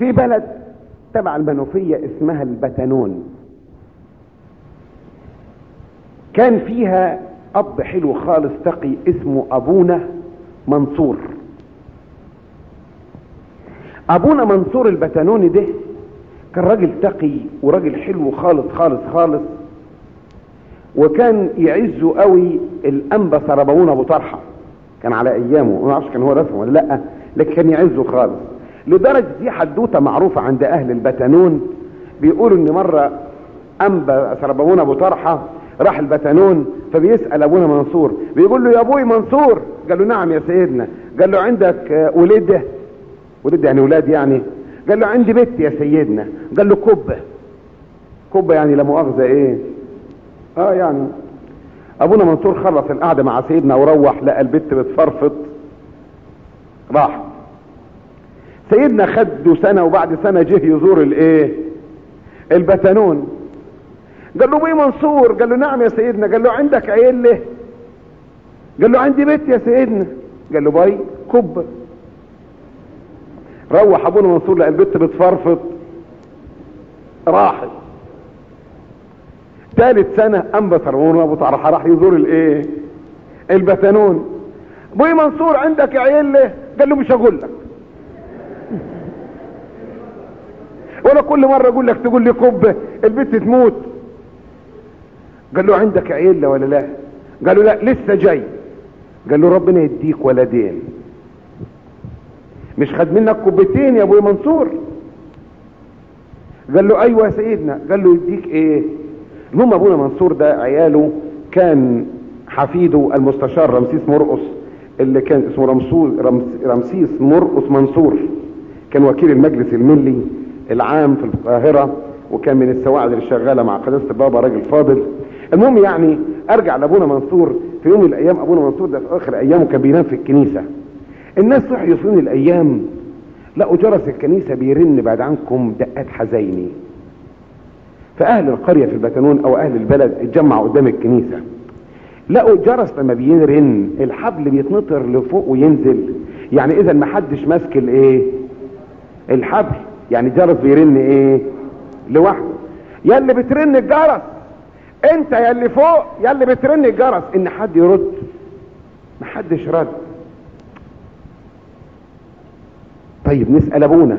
في بلد تبع المنوفية اسمها البتنون كان فيها أب حلو خالص تقي اسمه أبونا منصور. أبونا منصور البتنوني ده كان راجل تقي وراجل حلو خالص خالص خالص وكان يعزه قوي الانبا سربون أبو طرحة. كان على أيامه ما أعرفش كان هو رسمه ولا لأ لكن كان يعزه خالص. لدرجة دي حدوتة معروفة عند أهل البتنون بيقولوا إن مرة أنبا سربون أبو طرحة راح البتنون فبيسأل أبونا منصور بيقول له يا أبوي منصور. قال له نعم يا سيدنا. قال له عندك ولده؟ ولد يعني ولاد يعني. قال له عندي بنت يا سيدنا. قال له كبه كبه يعني لا مؤاخذة إيه؟ آه يعني. أبونا منصور خلص القعدة مع سيدنا وروح لقى البت بتفرفط. راح. سيدنا خده سنة وبعد سنة جه يزور الإيه؟ البتنون. قال له بيه منصور؟ قال له نعم يا سيدنا. قال له عندك عيل له؟ قال له عندي بيت يا سيدنا. قال له باي كب. روح أبونا منصور لقى البت بتفرفط. راحت. ثالث سنة انبا سرمون أبو طرحة راح يزور الإيه؟ البتنون. بوي منصور عندك عيل له؟ قال له مش هقول لك. ولا كل مرة أقول لك تقول لي كب البت تموت. قال له عندك عيلة ولا لا؟ قال له لا لسه جاي. قال له ربنا يديك ولدين. مش خد منك كوبتين يا أبوي منصور؟ قال له أيوه يا سيدنا. قال له يديك إيه؟ المهم أبونا منصور ده عياله كان حفيده المستشار رمسيس مرقص اللي كان اسمه رمسيس مرقص منصور كان وكيل المجلس الملي. العام في القاهرة وكان من السواعد اللي شغالة مع قداسة البابا راجل فاضل. المهم يعني أرجع لأبونا منصور في يوم من الأيام. أبونا منصور ده في آخر أيامه كان بينام في الكنيسة. الناس صحوا في يوم من الأيام. لقوا جرس الكنيسة بيرن بعيد عنكم دقات حزايني. فأهل القرية في البتنون أو أهل البلد اتجمعوا قدام الكنيسة. لقوا الجرس لما بيرن الحبل بيتنطر لفوق وينزل. يعني إذا ما حدش ماسك الإيه؟ الحبل. يعني الجرس بيرن إيه؟ لوحده. يا اللي بترن الجرس أنت يا اللي فوق يا اللي بترن الجرس إن حد يرد. ما حدش رد. طيب نسأل أبونا.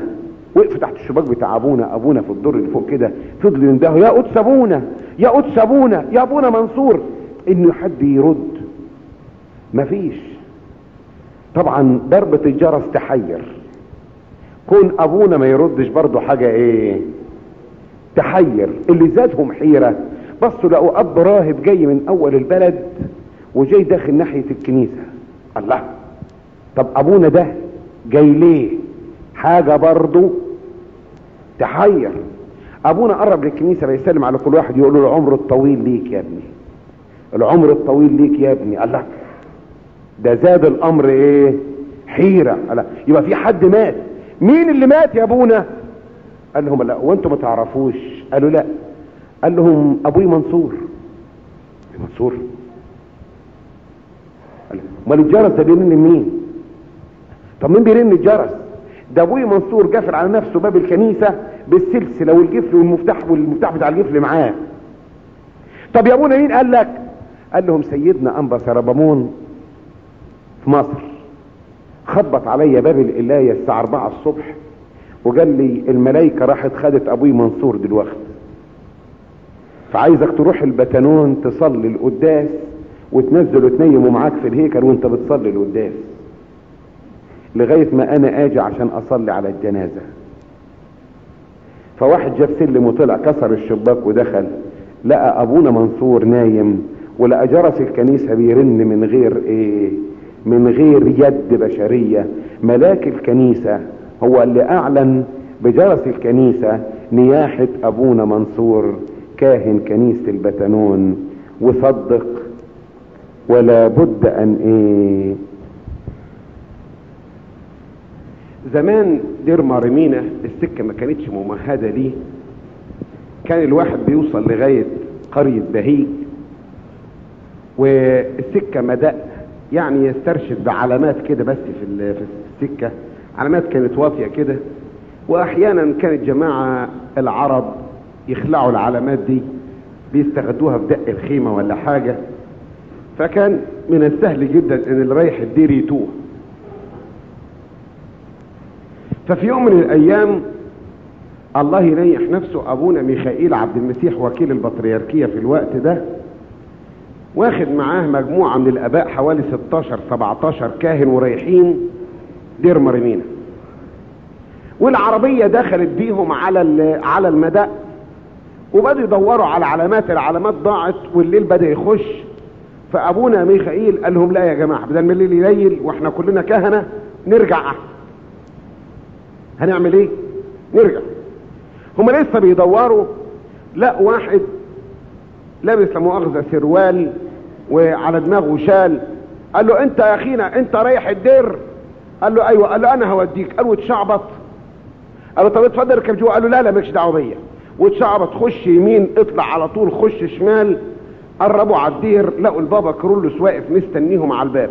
وقف تحت الشباك بتاع أبونا أبونا في الدور اللي فوق كده. فضل يندهوا. يا قدس أبونا يا قدس أبونا يا أبونا منصور. إنه حد يرد. مفيش طبعا ضربة الجرس تحير. كون أبونا ما يردش برضه حاجة إيه؟ تحير. اللي زادهم حيرة. بصوا لقوا أب راهب جاي من أول البلد وجاي داخل ناحية الكنيسة. الله. طب أبونا ده جاي ليه؟ حاجة برضه تحير. أبونا قرب للكنيسة بيسلم على كل واحد يقول له العمر الطويل ليك يا ابني. العمر الطويل ليك يا ابني. الله. ده زاد الأمر إيه؟ حيرة. الله. يبقى في حد مات. مين اللي مات يا أبونا؟ قال لهم لا وأنتم ما تعرفوش. قالوا لا. قال لهم أبوي منصور. منصور؟ أمال الجرس ده بيرن مين طب مين بيرن الجرس؟ ده أبوي منصور قافل على نفسه باب الكنيسة بالسلسلة والجفل والمفتاح والمفتاح بتاع الجفل معاه. طب يا أبونا مين قال لك؟ قال لهم سيدنا أنبا سربمون في مصر. خبط عليا باب القلاية الساعة 4 الصبح وقال لي الملايكة راحت خدت أبوي منصور دلوقتي. فعايزك تروح البتنون تصلي القداس وتنزل وتنيموا معاك في الهيكل وانت بتصلي القداس لغاية ما أنا آجي عشان أصلي على الجنازة. فواحد جاب سلم وطلع كسر الشباك ودخل لقى أبونا منصور نايم ولقى جرس الكنيسة بيرن من غير إيه من غير يد بشرية. ملاك الكنيسة هو اللي أعلن بجرس الكنيسة نياحة أبونا منصور كاهن كنيسة البتنون. وصدق ولا بد أن إيه. زمان دير مارمينا السكة ما كانتش ممهدة ليه. كان الواحد بيوصل لغاية قرية بهيج. والسكة مدق يعني يسترشد بعلامات كده بس في في السكة. علامات كانت واطية كده. وأحيانا كانت جماعة العرب يخلعوا العلامات دي بيستخدوها في دق الخيمة ولا حاجة. فكان من السهل جدا إن اللي رايح الدير يتوه. ففي يوم من الأيام الله يريح نفسه أبونا ميخائيل عبد المسيح وكيل البطريركية في الوقت ده. واخد معاه مجموعة من الأباء حوالي 16 17 كاهن ورايحين دير مريمينا والعربية دخلت بيهم على على المدى وبدأوا يدوروا على علامات العلامات ضاعت والليل بدأ يخش. فأبونا ميخائيل قال لهم لا يا جماعة بدل ما الليل يليل وإحنا كلنا كهنة نرجع. هنعمل إيه؟ نرجع. هم لسه بيدوروا لا واحد لابس لمؤاخذة سروال وعلى دماغه شال. قال له انت يا اخينا انت رايح الدير؟ قال له أيوه. قال له أنا هوديك. قال له اتشعبط قال له طب اتفضل اركب جوه قال له لا لا مالكش دعوة بيا. واتشعبط خش يمين اطلع على طول خش شمال. قربوا على الدير لقوا البابا كرولوس واقف مستنيهم على الباب.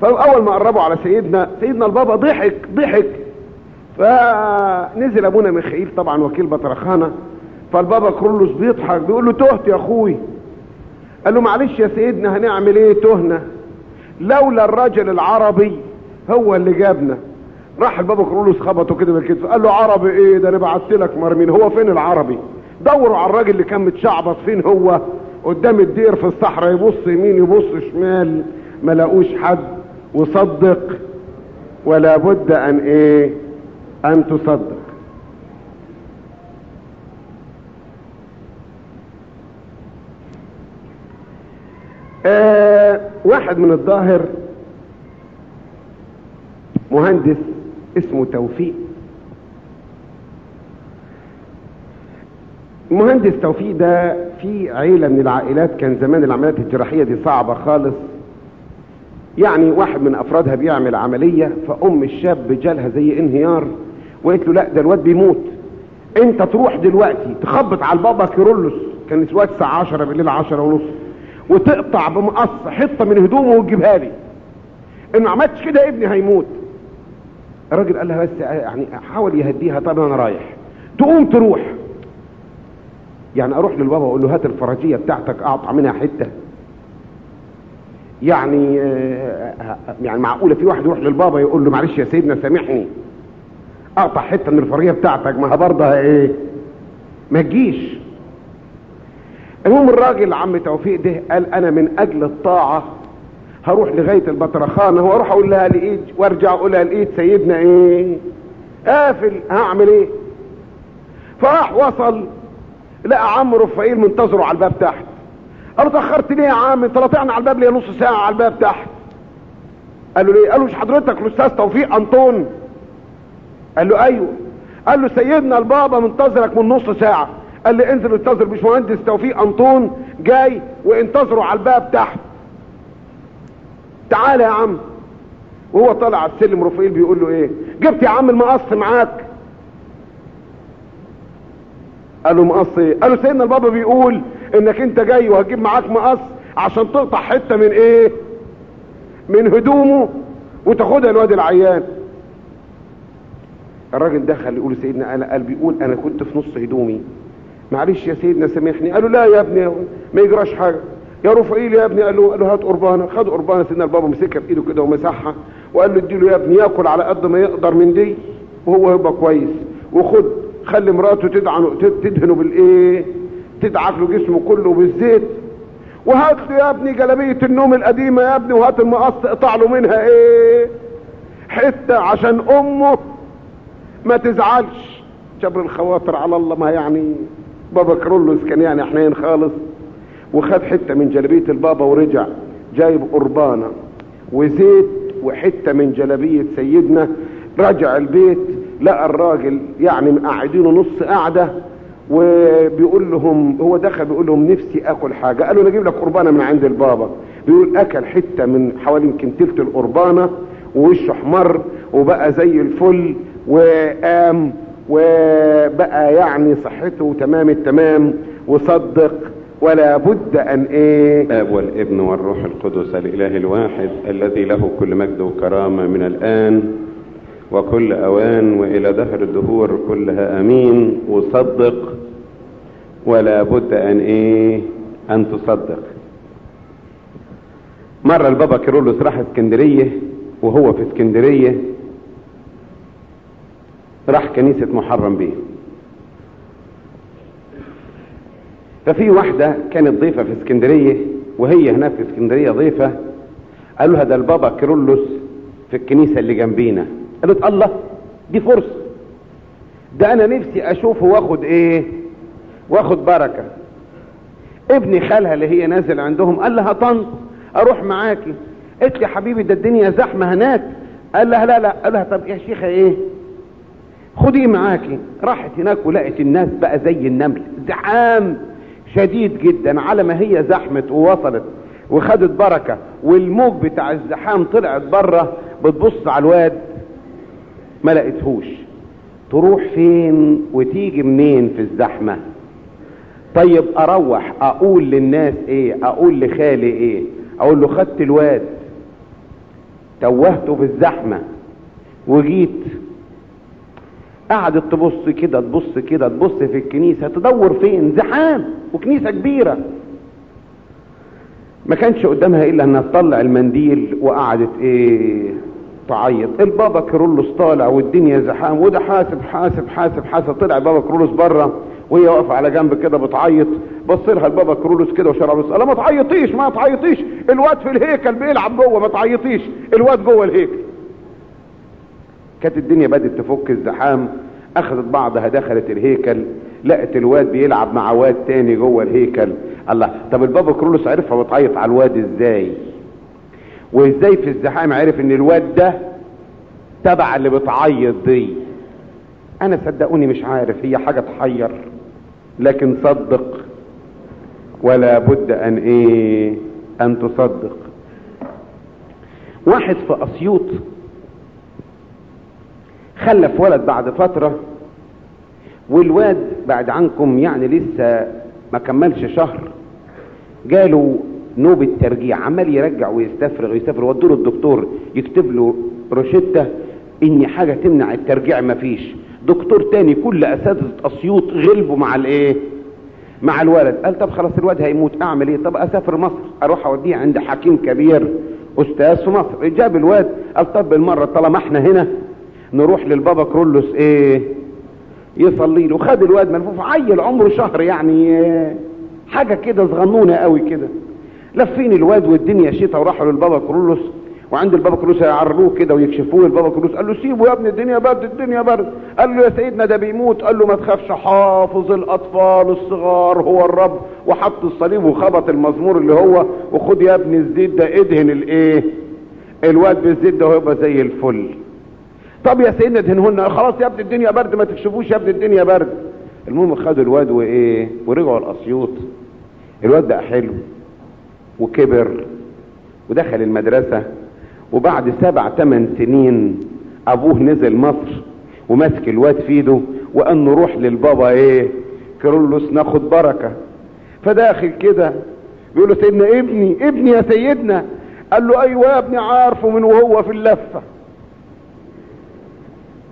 فأول ما قربوا على سيدنا سيدنا البابا ضحك ضحك. فنزل أبونا ميخائيل طبعا وكيل بطرخانة. فالبابا كرولوس بيضحك بيقول له تهت يا أخوي. قال له معلش يا سيدنا هنعمل إيه؟ تهنا. لولا الراجل العربي هو اللي جابنا. راح البابا كرولوس خبطه كده بالكتف. قال له عربي إيه ده؟ أنا بعت لك مرمين. هو فين العربي؟ دوروا على الراجل اللي كان متشعبط. فين هو؟ قدام الدير في الصحراء. يبص يمين يبص شمال. ما لاقوش حد. وصدق. ولا بد أن إيه؟ أن تصدق. آه واحد من الظاهر مهندس اسمه توفيق. المهندس توفيق ده في عيلة من العائلات كان زمان العمليات الجراحية دي صعبة خالص. يعني واحد من أفرادها بيعمل عملية فأم الشاب جالها زي انهيار وقالت له لا ده الواد بيموت. أنت تروح دلوقتي تخبط على البابا كيرلس. كان الوقت الساعة 10 بالليل 10 ونص. وتقطع بمقص حتة من هدومه وتجيبها لي. إن ما عملتش كده ابني هيموت. الراجل قال لها بس يعني حاول يهديها طب أنا رايح. تقوم تروح. يعني أروح للبابا وأقول له هات الفرجية بتاعتك أقطع منها حتة. يعني يعني معقولة في واحد يروح للبابا يقول له معلش يا سيدنا سامحني. أقطع حتة من الفرجية بتاعتك ما برضه إيه؟ ما تجيش. المهم الراجل عم توفيق ده قال أنا من أجل الطاعة هروح لغاية البطرخانة وأروح أقول لها لقيت وأرجع أقول لها لقيت سيدنا إيه؟ قافل هعمل إيه؟ فراح وصل لقى عم رفائيل منتظره على الباب تحت. قال له ليه يا عم؟ انت طلعنا على الباب ليه نص ساعة على الباب تحت. قال له ليه؟ قال له مش حضرتك الأستاذ توفيق أنطون؟ قال له أيوه. قال له سيدنا البابا منتظرك من نص ساعة. قال لي انزل انتظر باشمهندس توفيق انطون جاي وانتظروا على الباب تحت تعالى يا عم. وهو طالع على السلم رفائيل بيقول له إيه؟ جبت يا عم المقص معاك. قال له مقص إيه؟ قال له سيدنا البابا بيقول انك انت جاي وهتجيب معاك مقص عشان تقطع حتة من إيه؟ من هدومه وتاخدها الواد العيان. الراجل دخل يقول سيدنا أنا قال بيقول أنا كنت في نص هدومي. معلش يا سيدنا سامحني. قال له لا يا ابني ما يجراش حاجة. يا رفعيل يا ابني. قال له قال له هات قربانة. خد قربانة سيدنا البابا مسكها بايده كده ومسحها. وقال له اديله يا ابني ياكل على قد ما يقدر من دي وهو يبقى كويس. وخد خلي مراته تدعنه تدهنه بالإيه؟ تدعك له جسمه كله بالزيت. وهات له يا ابني جلابية النوم القديمة يا ابني وهات المقص اقطع له منها إيه؟ حتة عشان أمه ما تزعلش. جبر الخواطر على الله ما يعني. بابا كرولوس كان يعني حنين خالص. وخد حتة من جلابيه البابا ورجع جايب قربانة وزيت وحتة من جلابيه سيدنا. رجع البيت لقى الراجل يعني مقعدينه نص قعده وبيقول لهم هو دخل بيقول لهم نفسي آكل حاجة. قالوا نجيب لك قربانة من عند البابا. بيقول أكل حتة من حوالي يمكن تلت القربانة ووشه احمر وبقى زي الفل وقام وبقى يعني صحته تمام التمام وصدق ولا بد أن إيه؟ الآب والابن والروح القدس الإله الواحد الذي له كل مجد وكرامة من الآن وكل أوان وإلى دهر الدهور كلها أمين وصدق ولا بد أن إيه؟ أن تصدق. مرة البابا كيرلس راح اسكندرية وهو في اسكندرية راح كنيسة محرم بيه. ففي واحدة كانت ضيفة في اسكندرية وهي هناك في اسكندرية ضيفة قالوا ده البابا كيرلس في الكنيسة اللي جنبينا. قالت الله دي فرصة. ده أنا نفسي اشوفه وأخد إيه؟ وأخد بركة. ابني خالها اللي هي نازل عندهم قال لها طنط أروح معاكي. قلت لي حبيبي ده الدنيا زحمة هناك. قال لها لا لا. قال لها طب يا شيخة إيه؟ خديه معاكي راحت هناك ولقت الناس بقى زي النمل. زحام شديد جدا على ما هي زحمت ووصلت وخدت بركة والموج بتاع الزحام طلعت برة بتبص على الواد ما لقيتهوش. تروح فين وتيجي منين في الزحمة؟ طيب أروح أقول للناس إيه؟ أقول لخالي إيه؟ أقول له خدت الواد. توهته في الزحمة وجيت قعدت تبص كده تبص كده تبص في الكنيسة تدور فين؟ زحام وكنيسة كبيرة. ما كانش قدامها إلا إنها تطلع المنديل وقعدت إيه تعيط. البابا كيرلس طالع والدنيا زحام وده حاسب حاسب حاسب حاسب. طلع بابا كيرلس بره وهي واقفة على جنب كده بتعيط. بص لها البابا كيرلس كده وشرع قال ما تعيطيش ما تعيطيش. الواد في الهيكل بيلعب جوه ما تعيطيش. الواد جوه الهيكل. كانت الدنيا بدأت تفك الزحام أخذت بعضها دخلت الهيكل لقت الواد بيلعب مع واد تاني جوه الهيكل. الله طب البابا كرولوس عرفها بتعيط على الواد إزاي؟ وإزاي في الزحام عرف إن الواد ده تبع اللي بتعيط دي؟ أنا صدقوني مش عارف هي حاجة تحير لكن صدق. ولا بد أن إيه؟ أن تصدق. واحد في أسيوط خلف ولد بعد فترة والواد بعد عنكم يعني لسه ما كملش شهر جاله نوبة ترجيع عمال يرجع ويستفرغ ويستفرغ ودوا له الدكتور يكتب له روشتة ان حاجة تمنع الترجيع مفيش دكتور تاني كل أساتذة أسيوط غلبوا مع الإيه؟ مع الولد. قال طب خلاص الواد هيموت أعمل إيه؟ طب أسافر مصر أروح اوديه عند حكيم كبير أستاذ في مصر. جاب الواد قال طب بالمرة طالما إحنا هنا نروح للبابا كرولوس إيه يصلي له. خد الواد ملفوف عيل عمره شهر يعني حاجة كده صغنونة قوي كده. لفين الواد والدنيا شتاء وراحوا للبابا كرولوس وعند البابا كرولوس يعرروه كده ويكشفوه البابا كرولوس. قال له سيبه يا ابني الدنيا برد الدنيا برد. قال له يا سيدنا ده بيموت. قال له ما تخافش حافظ الأطفال الصغار هو الرب. وحط الصليب وخبط المزمور اللي هو وخد يا ابني الزيت ده ادهن الإيه الواد بالزيت ده ويبقى زي الفل. طب يا سيدنا ادهنهن خلاص يا ابني الدنيا برد ما تكشفوش يا ابني الدنيا برد. المهم خدوا الواد وإيه ورجعوا الأسيوط. الواد ده حلو وكبر ودخل المدرسة وبعد سبع ثمان سنين أبوه نزل مصر وماسك الواد في إيده وقال نروح للبابا إيه كيرلس ناخد بركة. فداخل كده بيقول له سيدنا ابني ابني يا سيدنا. قال له أيوه يا ابني عارفه من وهو في اللفة.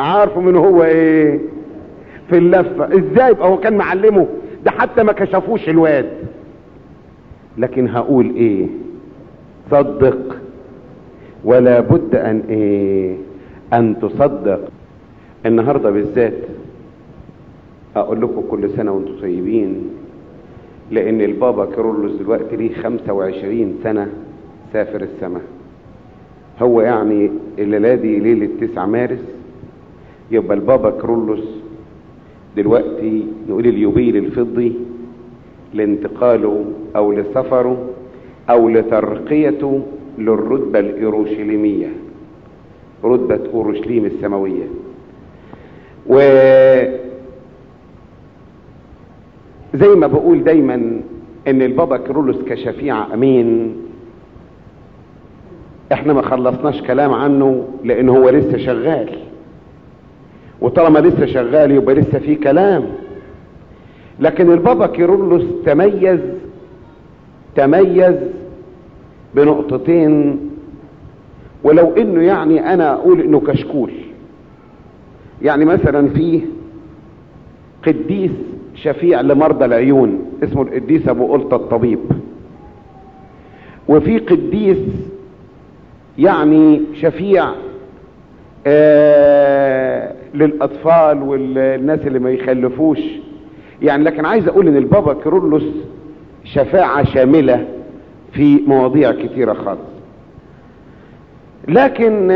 عارفه من هو إيه؟ في اللفة. إزاي؟ يبقى هو كان معلمه. ده حتى ما كشفوش الواد. لكن هقول إيه؟ صدق. ولا بد أن إيه؟ أن تصدق. النهاردة بالذات أقول لكم كل سنة وأنتم طيبين. لأن البابا كيرلس دلوقتي ليه 25 سنة سافر السماء. هو يعني الليلة دي ليلة 9 مارس يبقى البابا كرولوس دلوقتي نقول اليوبيل الفضي لانتقاله أو لسفره أو لترقيته للرتبة الإيروشليمية رتبة أورشليم السماوية. و زي ما بقول دايما إن البابا كرولوس كشفيع أمين إحنا ما خلصناش كلام عنه لأن هو لسه شغال. وطالما لسه شغال يبقى لسه في كلام. لكن البابا كيرلس تميز تميز بنقطتين ولو إنه يعني أنا أقول إنه كشكول. يعني مثلا في قديس شفيع لمرضى العيون اسمه القديس أبو قلطة الطبيب. وفي قديس يعني شفيع آه للأطفال والناس اللي ما يخلفوش. يعني لكن عايز أقول إن البابا كيرلس شفاعة شاملة في مواضيع كتيرة خالص. لكن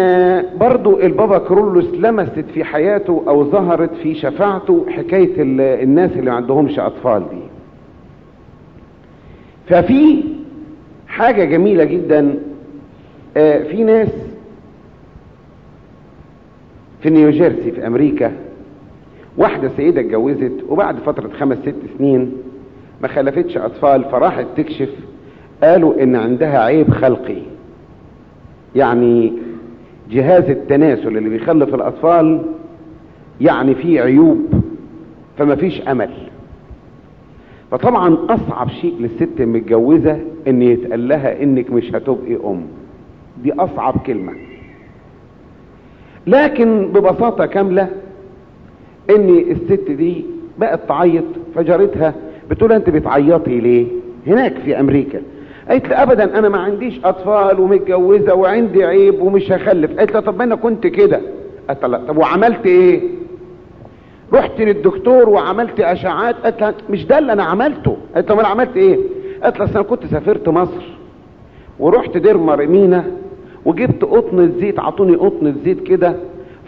برضو البابا كرولوس لمست في حياته أو ظهرت في شفاعته حكاية الناس اللي ما عندهمش أطفال دي. ففي حاجة جميلة جدا آه في ناس في نيوجيرسي في أمريكا. واحدة سيدة اتجوزت وبعد فترة خمس ست سنين ما خلفتش أطفال فراحت تكشف قالوا إن عندها عيب خلقي. يعني جهاز التناسل اللي بيخلف الأطفال يعني فيه عيوب فما فيش أمل. فطبعا أصعب شيء للست المتجوزة إن يتقال لها إنك مش هتبقي أم. دي أصعب كلمة. لكن ببساطة كاملة ان الست دي بقت تعيط فجارتها بتقول أنت بتعيطي ليه؟ هناك في أمريكا. قالت لي ابدا أنا ما عنديش أطفال ومتجوزة وعندي عيب ومش هخلف. قالت لي طب ما أنا كنت كده. قالت لا. طب وعملت إيه؟ رحت للدكتور وعملت أشعاعات. قالت لها مش ده اللي أنا عملته. قالت له أنا عملت إيه؟ قالت لها أنا كنت سافرت مصر ورحت دير مرمينا وجبت قطن زيت عطوني قطن زيت كده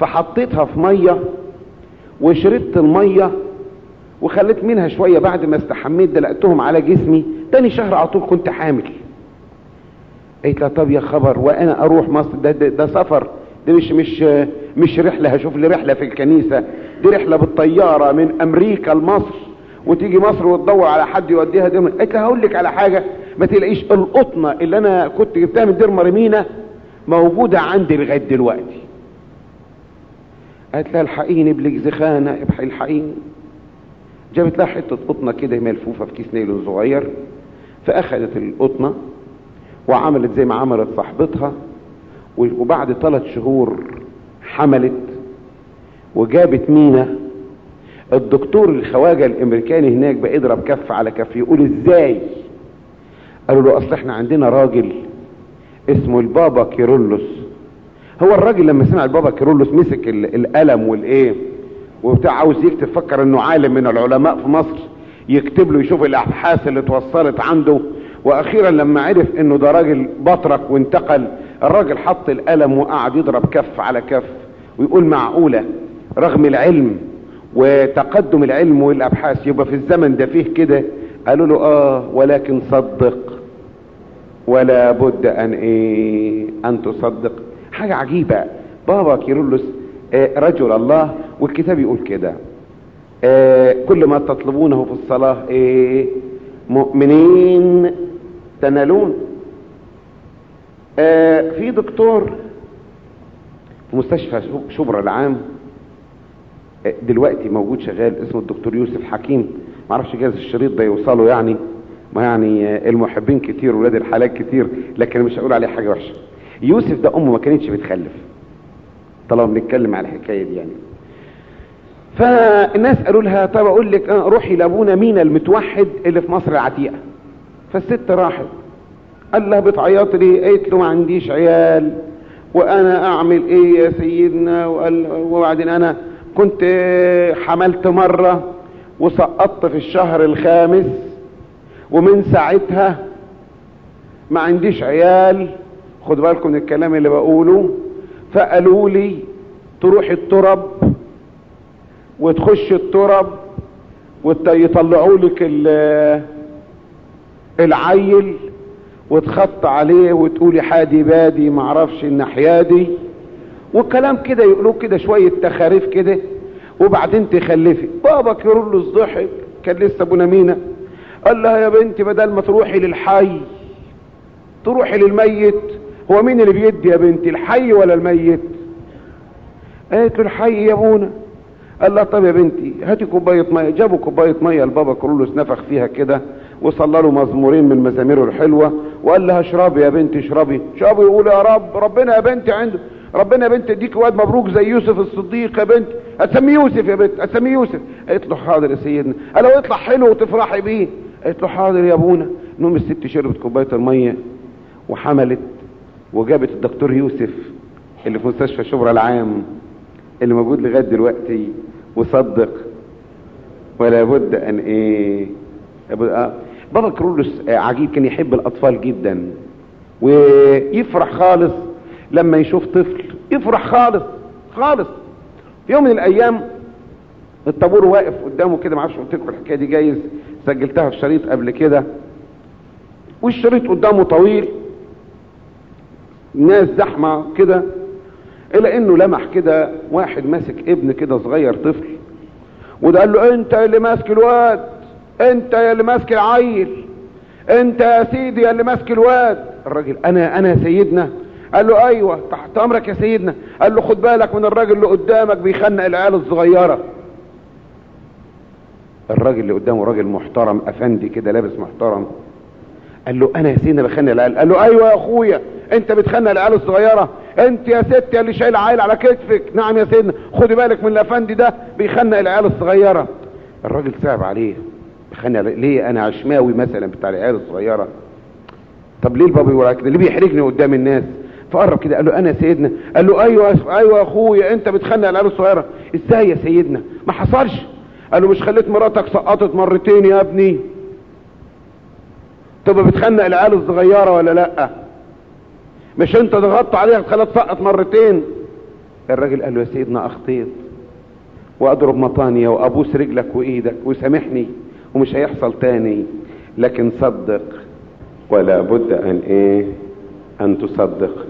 فحطيتها في مية وشربت المية وخليت منها شوية بعد ما استحميت دلقتهم على جسمي. تاني شهر على طول كنت حامل. قلت لها طب يا خبر وأنا أروح مصر؟ ده, ده, ده سفر. ده مش مش مش رحلة هشوف لي رحلة في الكنيسة. دي رحلة بالطيارة من أمريكا لمصر. وتيجي مصر وتدور على حد يوديها دي قلت لها هقول لك على حاجة ما تلاقيش القطنة اللي أنا كنت جبتها من دير مرمينا موجودة عندي لغاية دلوقتي. قالت لها الحقيني ابلك زخانة ابحي الحقيني. جابت لها حتة قطنة كده ملفوفة في كيس نايلون صغير. فأخذت القطنة وعملت زي ما عملت صاحبتها. وبعد ثلاث شهور حملت وجابت مينا. الدكتور الخواجة الأمريكاني هناك بقى يضرب كف على كف يقول إزاي؟ قالوا له أصل إحنا عندنا راجل اسمه البابا كيرلس. هو الراجل لما سمع البابا كيرلس مسك القلم والإيه وبتاع عاوز يكتب فكر إنه عالم من العلماء في مصر يكتب له يشوف الأبحاث اللي اتوصلت عنده. وأخيرا لما عرف إنه ده راجل بطرك وانتقل الراجل حط القلم وقعد يضرب كف على كف ويقول معقولة رغم العلم وتقدم العلم والأبحاث يبقى في الزمن ده فيه كده؟ قالوا له آه ولكن صدق. ولا بد أن إيه أن تصدق. حاجة عجيبة. بابا كيرلس آه رجل الله والكتاب يقول كده. آه كل ما تطلبونه في الصلاة إيه مؤمنين تنالون. آه في دكتور في مستشفى شبرا العام دلوقتي موجود شغال اسمه الدكتور يوسف حكيم. معرفش جاز الشريط ده يوصله يعني. يعني المحبين كتير ولاد الحلال كتير لكن مش هقول عليه حاجة وحشة. يوسف ده أمه ما كانتش بتخلف طالما بنتكلم على الحكاية دي يعني. فالناس قالوا لها طب أقول لك آه روحي لأبونا مينا المتوحد اللي في مصر العتيقة. فالست راحت. قال لها بتعيط ليه؟ قالت له ما عنديش عيال. وأنا أعمل إيه يا سيدنا؟ وقال وبعدين أنا كنت حملت مرة وسقطت في الشهر الخامس. ومن ساعتها ما عنديش عيال. خدوا بالكم من الكلام اللي بقوله. فقالوا لي تروح الترب وتخش الترب ويطلعوا لك العيل وتخطي عليه وتقولي حادي بادي معرفش الناحية دي. والكلام كده يقولوا كده شوية تخاريف كده. وبعدين تخلفي. بابا كيرلس ضحك كان لسه ابونا مينا قال لها يا بنتي بدل ما تروحي للحي تروحي للميت. هو مين اللي بيدي يا بنتي الحي ولا الميت؟ قالت له الحي يا أبونا. قال لها طب يا بنتي هاتي كوباية مية. جابوا كوباية مية لبابا كرولوس نفخ فيها كده وصلى له مزمورين من مزاميره الحلوة وقال لها اشربي يا بنتي اشربي. اشربي يقول يا رب ربنا يا بنتي عنده ربنا يا بنتي يديك واد مبروك زي يوسف الصديق يا بنتي. هتسميه يوسف يا بنت هتسميه يوسف. قالت له حاضر يا سيدنا. قال له يطلع حلو وتفرحي بيه. قالت له حاضر يا أبونا. نوم الست شربت كوباية المية وحملت وجابت الدكتور يوسف اللي في مستشفى شبرا العام اللي موجود لغاية دلوقتي وصدق ولا بد أن إيه آه. بابا كرولوس عجيب كان يحب الأطفال جدا ويفرح خالص لما يشوف طفل يفرح خالص خالص. في يوم من الأيام الطابور واقف قدامه كده ما أعرفش قلت لكم الحكاية دي جايز. سجلتها في شريط قبل كده والشريط قدامه طويل ناس زحمة كده إلى إنه لمح كده واحد ماسك ابن كده صغير طفل وده قال له أنت اللي ماسك الواد أنت يا اللي ماسك العيل أنت يا سيدي يا اللي ماسك الواد. الراجل أنا أنا سيدنا. قال له أيوه تحت أمرك يا سيدنا. قال له خد بالك من الراجل اللي قدامك بيخنق العيال الصغيرة. الراجل اللي قدامه راجل محترم أفندي كده لابس محترم. قال له أنا يا سيدنا بخنق العيال. قال له أيوه يا أخويا أنت بتخنق العيال الصغيرة. أنت يا ست اللي شايل عيل على كتفك. نعم يا سيدنا خدي بالك من الأفندي ده بيخنق العيال الصغيرة. الراجل صعب عليه. بيخنق ليه؟ أنا عشماوي مثلا بتاع العيال الصغيرة. طب ليه البابا يقول كده ليه بيحرجني قدام الناس؟ فقرب كده قال له أنا يا سيدنا. قال له أيوه أيوه يا أخويا أنت بتخنق العيال الصغيرة. إزاي يا سيدنا؟ ما حصلش. قال له مش خليت مراتك سقطت مرتين يا ابني؟ تبقى بتخنق العيال الصغيرة ولا لأ؟ مش انت ضغطت عليها خليها تسقط مرتين؟ الراجل قال له يا سيدنا أخطيت وأضرب مطانية وأبوس رجلك وإيدك وسامحني ومش هيحصل تاني. لكن صدق ولا بد أن إيه؟ أن تصدق.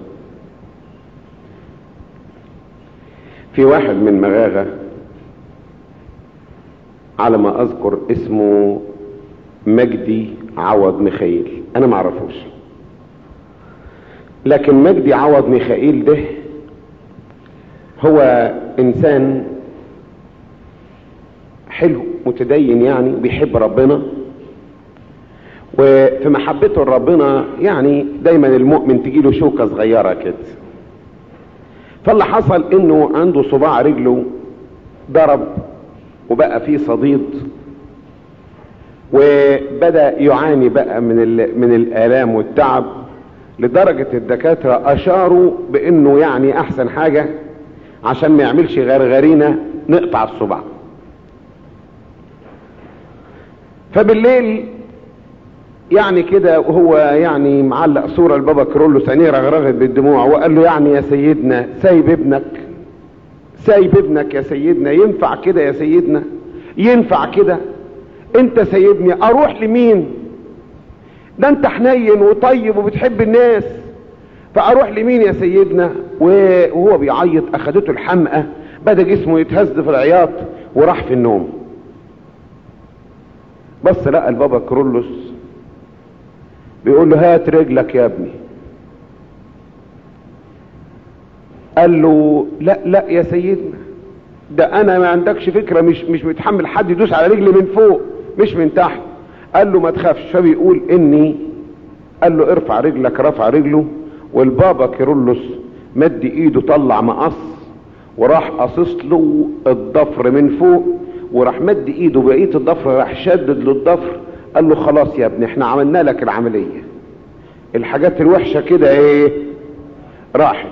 في واحد من مغاغة على ما أذكر اسمه مجدي عوض ميخائيل. أنا ما أعرفوش. لكن مجدي عوض ميخائيل ده هو إنسان حلو متدين يعني بيحب ربنا. وفي محبته لربنا يعني دايما المؤمن تجيله شوكة صغيرة كده. فاللي حصل إنه عنده صباع رجله ضرب وبقى فيه صديد. وبدأ يعاني بقى من من الآلام والتعب لدرجة الدكاترة أشاروا بأنه يعني أحسن حاجة عشان ما يعملش غرغرينة نقطع الصباع. فبالليل يعني كده وهو يعني معلق صورة لبابا كرولوس عينيه رغرغت بالدموع وقال له يعني يا سيدنا سايب ابنك. سايب ابنك يا سيدنا ينفع كده يا سيدنا؟ ينفع كده؟ انت سايبني أروح لمين؟ ده انت حنين وطيب وبتحب الناس فاروح لمين يا سيدنا؟ وهو بيعيط اخدته الحمقى بدأ جسمه يتهز في العياط وراح في النوم. بص لقى البابا كرولوس بيقول له هات رجلك يا ابني. قال له لا لا يا سيدنا ده أنا ما عندكش فكرة مش مش متحمل حد يدوس على رجلي من فوق مش من تحت. قال له ما تخافش فبيقول إني قال له ارفع رجلك رفع رجله والبابا كيرلس مد إيده طلع مقص وراح قصص له الضفر من فوق وراح مد إيده بقية الضفر راح شدد له الضفر قال له خلاص يا ابني إحنا عملنا لك العملية. الحاجات الوحشة كده إيه؟ راحت.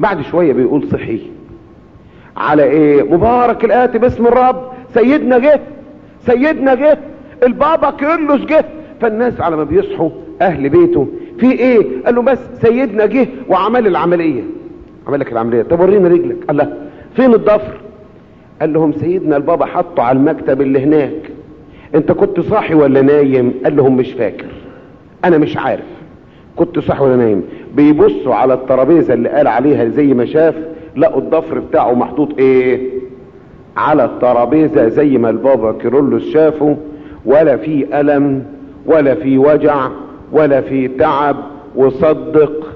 بعد شوية بيقول صحي. على إيه؟ مبارك الآتي باسم الرب. سيدنا جه. سيدنا جه. البابا كيرلس جه. فالناس على ما بيصحوا أهل بيته. في إيه؟ قال له بس سيدنا جه وعمل العملية. عمل لك العملية. طب ورينا رجلك. قال له فين الضفر؟ قال لهم سيدنا البابا حطه على المكتب اللي هناك. أنت كنت صاحي ولا نايم؟ قال لهم مش فاكر. أنا مش عارف. كنت صاحي ولا نايم؟ بيبصوا على الترابيزة اللي قال عليها زي ما شاف لقوا الضفر بتاعه محطوط إيه؟ على الترابيزة زي ما البابا كيرلس شافه ولا في ألم ولا في وجع ولا في تعب وصدق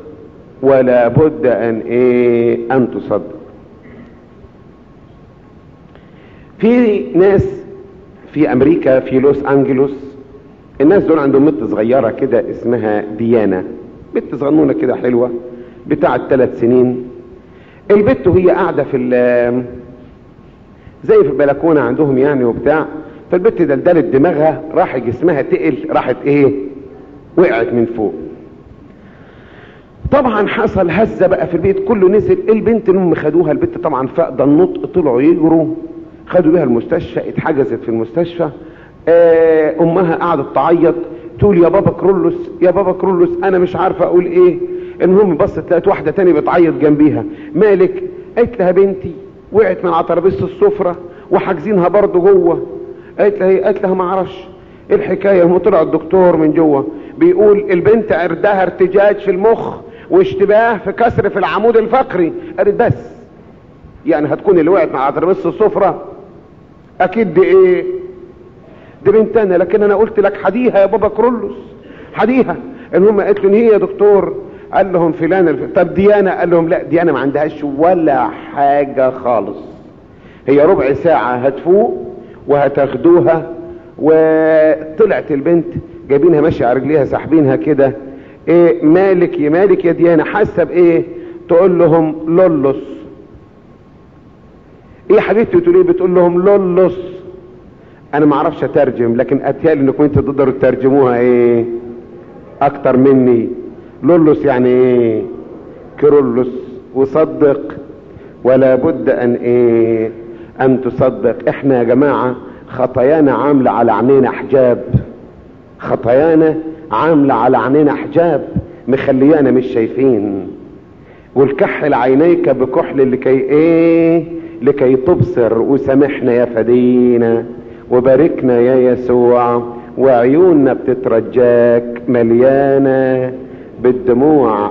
ولا بد أن إيه؟ أن تصدق. في ناس في أمريكا في لوس أنجلوس الناس دول عندهم بنت صغيرة كده اسمها ديانا. بنت صغنونة كده حلوة بتاعت ثلاث سنين. البت وهي قاعدة في زي في البلكونة عندهم يعني وبتاع. فالبت دلدلت دماغها راح جسمها تقل راحت إيه؟ وقعت من فوق. طبعا حصل هزة بقى في البيت كله نزل. البنت الأم خدوها البنت طبعا فاقدة النطق طلعوا يجروا. خدوا بيها المستشفى اتحجزت في المستشفى. أمها قعدت تعيط تقول يا بابا كرولوس يا بابا كرولوس أنا مش عارفة أقول إيه. المهم بصت لقيت واحدة تاني بتعيط جنبيها. مالك؟ قالت لها بنتي وقعت من على ترابيزة السفرة وحاجزينها برضه جوه. قالت لها إيه؟ قالت لها ما أعرفش. إيه الحكاية هم طلع الدكتور من جوه. بيقول البنت عندها ارتجاج في المخ واشتباه في كسر في العمود الفقري. قالت بس. يعني هتكون اللي وقعت مع ترابيزة السفرة. أكيد دي إيه؟ دي بنت أنا لكن أنا قلت لك حديها يا بابا كرولوس. حديها. المهم قالت له إن هي يا دكتور. قال لهم فلان. طب ديانا؟ قال لهم لا ديانا ما عندهاش ولا حاجة خالص. هي ربع ساعة هتفوق وهتاخدوها وطلعت البنت جايبينها ماشية على رجليها ساحبينها كده. إيه مالك يا مالك يا ديانا؟ حاسة بإيه؟ تقول لهم لولوس. إيه حبيبتي تقول إيه؟ بتقول لهم لولوس. أنا ما أعرفش أترجم لكن اتيالي إنكم أنتوا تقدروا تترجموها إيه؟ أكتر مني. لولوس يعني إيه؟ كرولوس وصدق. ولا بد أن إيه؟ أن تصدق. إحنا يا جماعة خطايانا عاملة على عينينا حجاب. خطايانا عاملة على عينينا حجاب. مخليانا مش شايفين. والكحل عينيك بكحل لكي إيه؟ لكي تبصر. وسامحنا يا فدينا. وباركنا يا يسوع وعيوننا بتترجاك مليانة بالدموع.